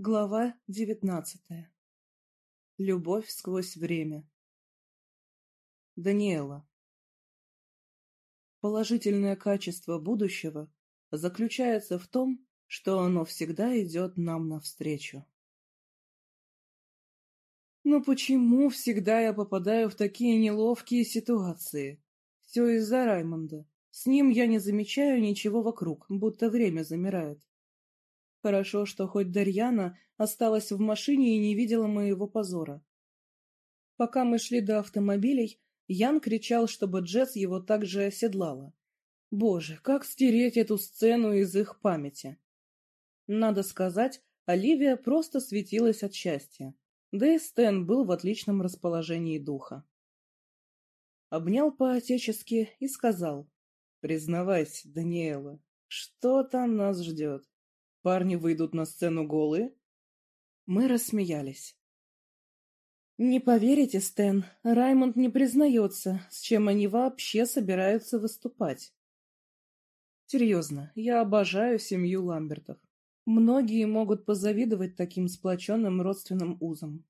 Глава девятнадцатая. Любовь сквозь время. Даниэла. Положительное качество будущего заключается в том, что оно всегда идет нам навстречу. Но почему всегда я попадаю в такие неловкие ситуации? Все из-за Раймонда. С ним я не замечаю ничего вокруг, будто время замирает. Хорошо, что хоть Дарьяна осталась в машине и не видела моего позора. Пока мы шли до автомобилей, Ян кричал, чтобы Джесс его также оседлала. Боже, как стереть эту сцену из их памяти? Надо сказать, Оливия просто светилась от счастья. Да и Стэн был в отличном расположении духа. Обнял по-отечески и сказал, «Признавайся, Даниэла, что там нас ждет?» Парни выйдут на сцену голые? Мы рассмеялись. Не поверите, Стэн, Раймонд не признается, с чем они вообще собираются выступать. Серьезно, я обожаю семью Ламбертов. Многие могут позавидовать таким сплоченным родственным узам.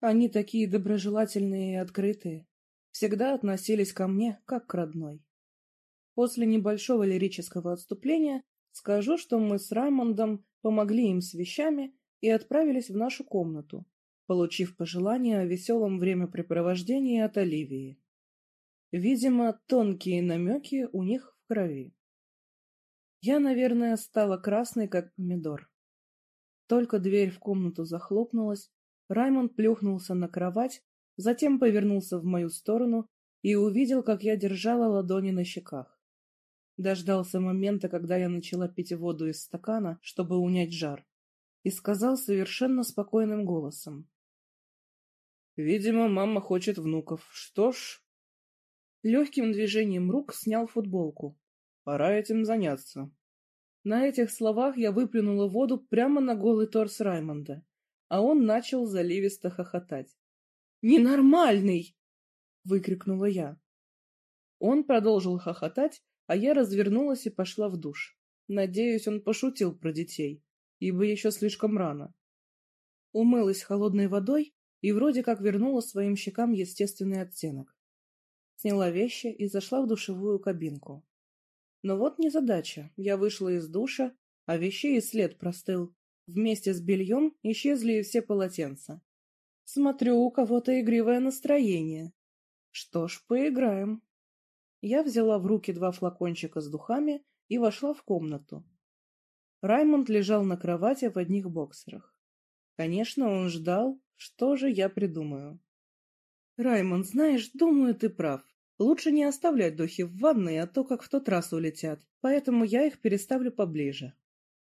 Они такие доброжелательные и открытые, всегда относились ко мне как к родной. После небольшого лирического отступления Скажу, что мы с Раймондом помогли им с вещами и отправились в нашу комнату, получив пожелание о веселом времяпрепровождении от Оливии. Видимо, тонкие намеки у них в крови. Я, наверное, стала красной, как помидор. Только дверь в комнату захлопнулась, Раймонд плюхнулся на кровать, затем повернулся в мою сторону и увидел, как я держала ладони на щеках. Дождался момента, когда я начала пить воду из стакана, чтобы унять жар, и сказал совершенно спокойным голосом. «Видимо, мама хочет внуков. Что ж...» Легким движением рук снял футболку. «Пора этим заняться». На этих словах я выплюнула воду прямо на голый торс Раймонда, а он начал заливисто хохотать. «Ненормальный!» — выкрикнула я. Он продолжил хохотать, а я развернулась и пошла в душ. Надеюсь, он пошутил про детей, ибо еще слишком рано. Умылась холодной водой и вроде как вернула своим щекам естественный оттенок. Сняла вещи и зашла в душевую кабинку. Но вот незадача. Я вышла из душа, а вещей и след простыл. Вместе с бельем исчезли и все полотенца. Смотрю, у кого-то игривое настроение. Что ж, поиграем. Я взяла в руки два флакончика с духами и вошла в комнату. Раймонд лежал на кровати в одних боксерах. Конечно, он ждал, что же я придумаю. «Раймонд, знаешь, думаю, ты прав. Лучше не оставлять духи в ванной, а то как в тот раз улетят, поэтому я их переставлю поближе».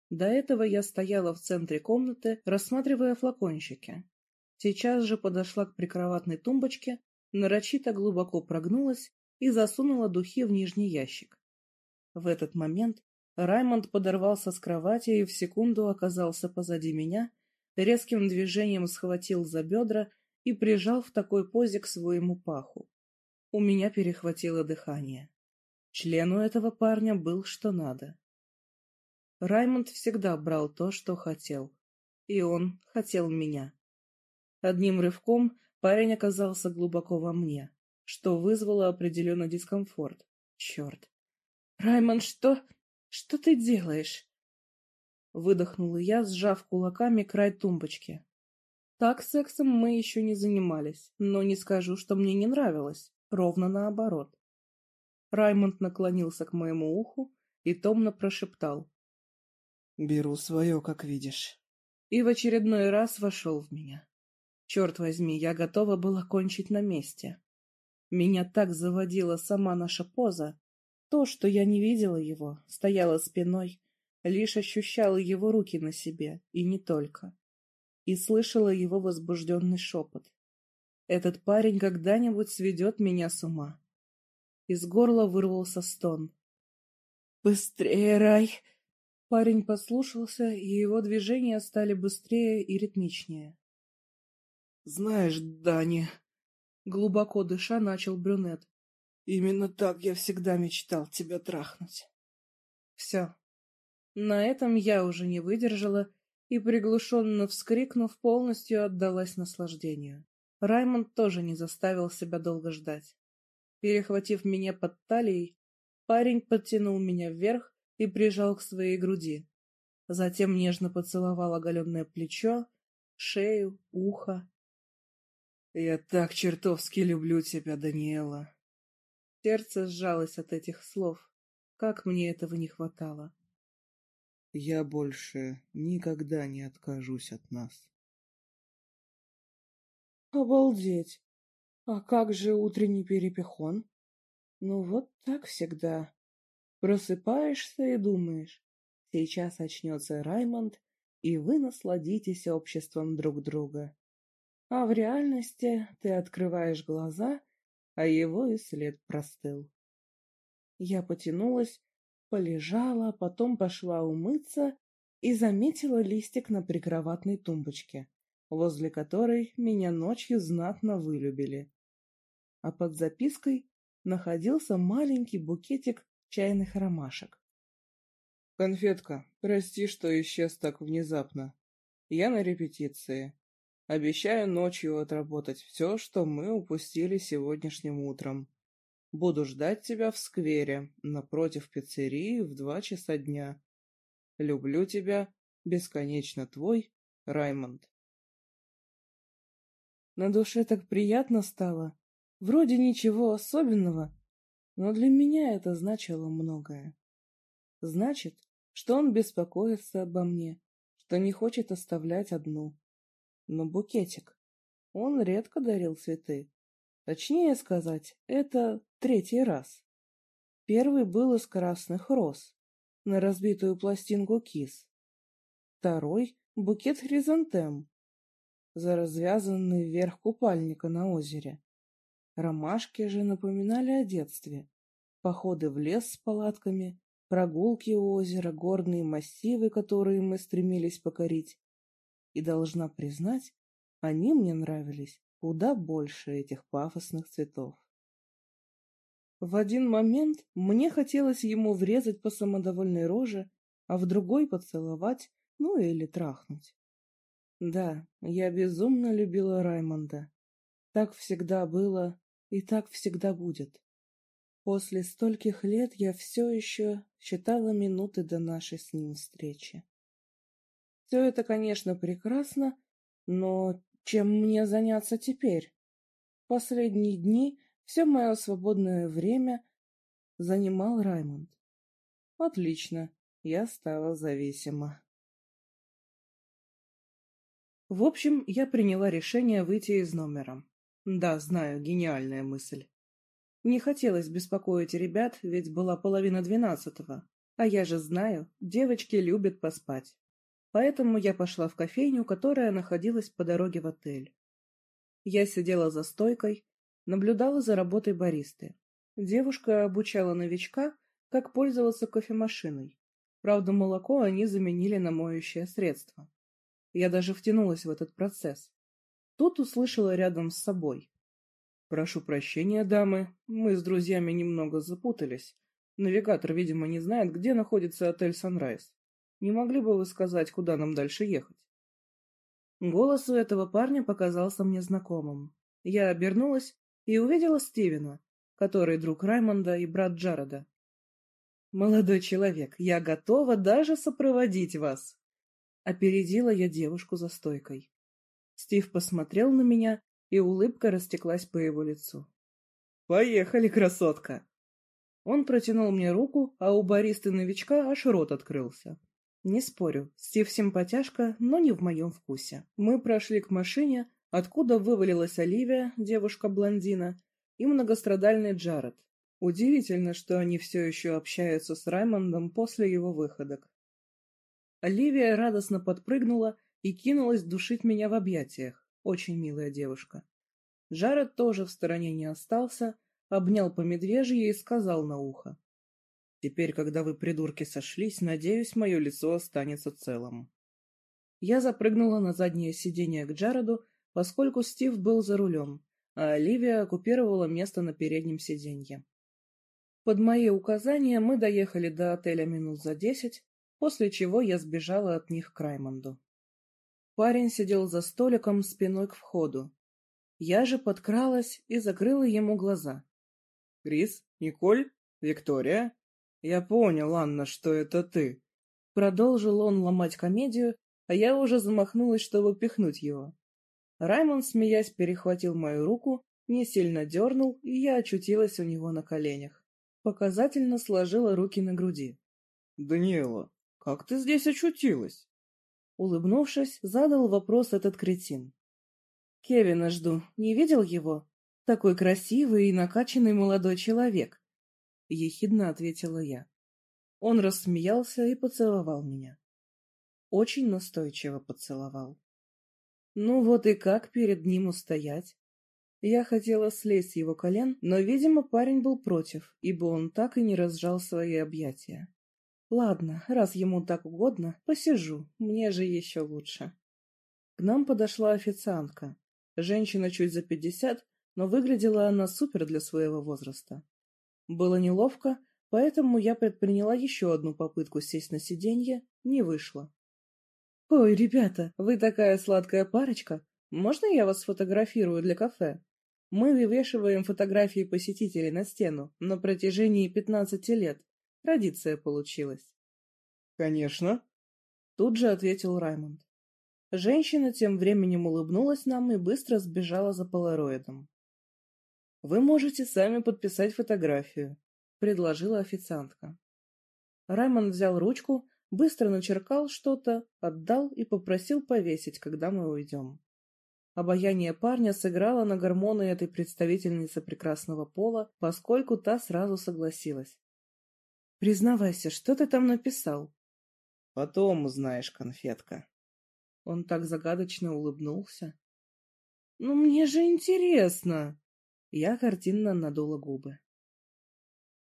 До этого я стояла в центре комнаты, рассматривая флакончики. Сейчас же подошла к прикроватной тумбочке, нарочито глубоко прогнулась и засунула духи в нижний ящик. В этот момент Раймонд подорвался с кровати и в секунду оказался позади меня, резким движением схватил за бедра и прижал в такой позе к своему паху. У меня перехватило дыхание. Члену этого парня был что надо. Раймонд всегда брал то, что хотел. И он хотел меня. Одним рывком парень оказался глубоко во мне что вызвало определенный дискомфорт. Черт. Раймон, что... что ты делаешь? Выдохнула я, сжав кулаками край тумбочки. Так сексом мы еще не занимались, но не скажу, что мне не нравилось. Ровно наоборот. Раймонд наклонился к моему уху и томно прошептал. «Беру свое, как видишь». И в очередной раз вошел в меня. Черт возьми, я готова была кончить на месте. Меня так заводила сама наша поза. То, что я не видела его, стояла спиной, лишь ощущала его руки на себе, и не только. И слышала его возбужденный шепот. Этот парень когда-нибудь сведет меня с ума. Из горла вырвался стон. «Быстрее, Рай!» Парень послушался, и его движения стали быстрее и ритмичнее. «Знаешь, Дани, Глубоко дыша начал брюнет. Именно так я всегда мечтал тебя трахнуть. Все. На этом я уже не выдержала и, приглушенно вскрикнув, полностью отдалась наслаждению. Раймонд тоже не заставил себя долго ждать. Перехватив меня под талией, парень подтянул меня вверх и прижал к своей груди. Затем нежно поцеловал оголенное плечо, шею, ухо. «Я так чертовски люблю тебя, Даниэла!» Сердце сжалось от этих слов. Как мне этого не хватало. «Я больше никогда не откажусь от нас». «Обалдеть! А как же утренний перепихон?» «Ну вот так всегда. Просыпаешься и думаешь, сейчас очнется Раймонд, и вы насладитесь обществом друг друга. А в реальности ты открываешь глаза, а его и след простыл. Я потянулась, полежала, потом пошла умыться и заметила листик на прикроватной тумбочке, возле которой меня ночью знатно вылюбили. А под запиской находился маленький букетик чайных ромашек. «Конфетка, прости, что исчез так внезапно. Я на репетиции. Обещаю ночью отработать все, что мы упустили сегодняшним утром. Буду ждать тебя в сквере, напротив пиццерии в два часа дня. Люблю тебя, бесконечно твой, Раймонд. На душе так приятно стало. Вроде ничего особенного, но для меня это значило многое. Значит, что он беспокоится обо мне, что не хочет оставлять одну. Но букетик. Он редко дарил цветы. Точнее сказать, это третий раз. Первый был из красных роз, на разбитую пластинку кис. Второй — букет хризантем, за развязанный верх купальника на озере. Ромашки же напоминали о детстве. Походы в лес с палатками, прогулки у озера, горные массивы, которые мы стремились покорить, и должна признать, они мне нравились куда больше этих пафосных цветов. В один момент мне хотелось ему врезать по самодовольной роже, а в другой поцеловать, ну или трахнуть. Да, я безумно любила Раймонда. Так всегда было и так всегда будет. После стольких лет я все еще считала минуты до нашей с ним встречи. Все это, конечно, прекрасно, но чем мне заняться теперь? Последние дни все мое свободное время занимал Раймонд. Отлично, я стала зависима. В общем, я приняла решение выйти из номера. Да, знаю, гениальная мысль. Не хотелось беспокоить ребят, ведь была половина двенадцатого. А я же знаю, девочки любят поспать. Поэтому я пошла в кофейню, которая находилась по дороге в отель. Я сидела за стойкой, наблюдала за работой баристы. Девушка обучала новичка, как пользоваться кофемашиной. Правда, молоко они заменили на моющее средство. Я даже втянулась в этот процесс. Тут услышала рядом с собой. «Прошу прощения, дамы, мы с друзьями немного запутались. Навигатор, видимо, не знает, где находится отель «Санрайз». Не могли бы вы сказать, куда нам дальше ехать? Голос у этого парня показался мне знакомым. Я обернулась и увидела Стивена, который друг Раймонда и брат Джареда. «Молодой человек, я готова даже сопроводить вас!» Опередила я девушку за стойкой. Стив посмотрел на меня, и улыбка растеклась по его лицу. «Поехали, красотка!» Он протянул мне руку, а у баристы-новичка аж рот открылся. Не спорю, Стив симпатяшка, но не в моем вкусе. Мы прошли к машине, откуда вывалилась Оливия, девушка-блондина, и многострадальный Джаред. Удивительно, что они все еще общаются с Раймондом после его выходок. Оливия радостно подпрыгнула и кинулась душить меня в объятиях. Очень милая девушка. Джаред тоже в стороне не остался, обнял по медвежье и сказал на ухо. Теперь, когда вы, придурки, сошлись, надеюсь, мое лицо останется целым. Я запрыгнула на заднее сиденье к Джареду, поскольку Стив был за рулем, а Оливия оккупировала место на переднем сиденье. Под мои указания мы доехали до отеля минут за десять, после чего я сбежала от них к Раймонду. Парень сидел за столиком спиной к входу. Я же подкралась и закрыла ему глаза. «Крис? Николь? Виктория? Я понял, Анна, что это ты». Продолжил он ломать комедию, а я уже замахнулась, чтобы пихнуть его. Раймонд, смеясь, перехватил мою руку, не сильно дернул, и я очутилась у него на коленях. Показательно сложила руки на груди. «Даниэла, как ты здесь очутилась?» Улыбнувшись, задал вопрос этот кретин. «Кевина жду. Не видел его? Такой красивый и накачанный молодой человек!» Ехидно ответила я. Он рассмеялся и поцеловал меня. Очень настойчиво поцеловал. Ну вот и как перед ним устоять? Я хотела слезть с его колен, но, видимо, парень был против, ибо он так и не разжал свои объятия. Ладно, раз ему так угодно, посижу, мне же еще лучше. К нам подошла официантка. Женщина чуть за пятьдесят, но выглядела она супер для своего возраста. Было неловко, поэтому я предприняла еще одну попытку сесть на сиденье, не вышло. «Ой, ребята, вы такая сладкая парочка! Можно я вас сфотографирую для кафе? Мы вывешиваем фотографии посетителей на стену на протяжении пятнадцати лет. Традиция получилась. «Конечно», — тут же ответил Раймонд. Женщина тем временем улыбнулась нам и быстро сбежала за полароидом. «Вы можете сами подписать фотографию», — предложила официантка. Раймонд взял ручку, быстро начеркал что-то, отдал и попросил повесить, когда мы уйдем. Обаяние парня сыграло на гормоны этой представительницы прекрасного пола, поскольку та сразу согласилась. Признавайся, что ты там написал? Потом узнаешь, конфетка. Он так загадочно улыбнулся. Ну, мне же интересно. Я картинно надула губы.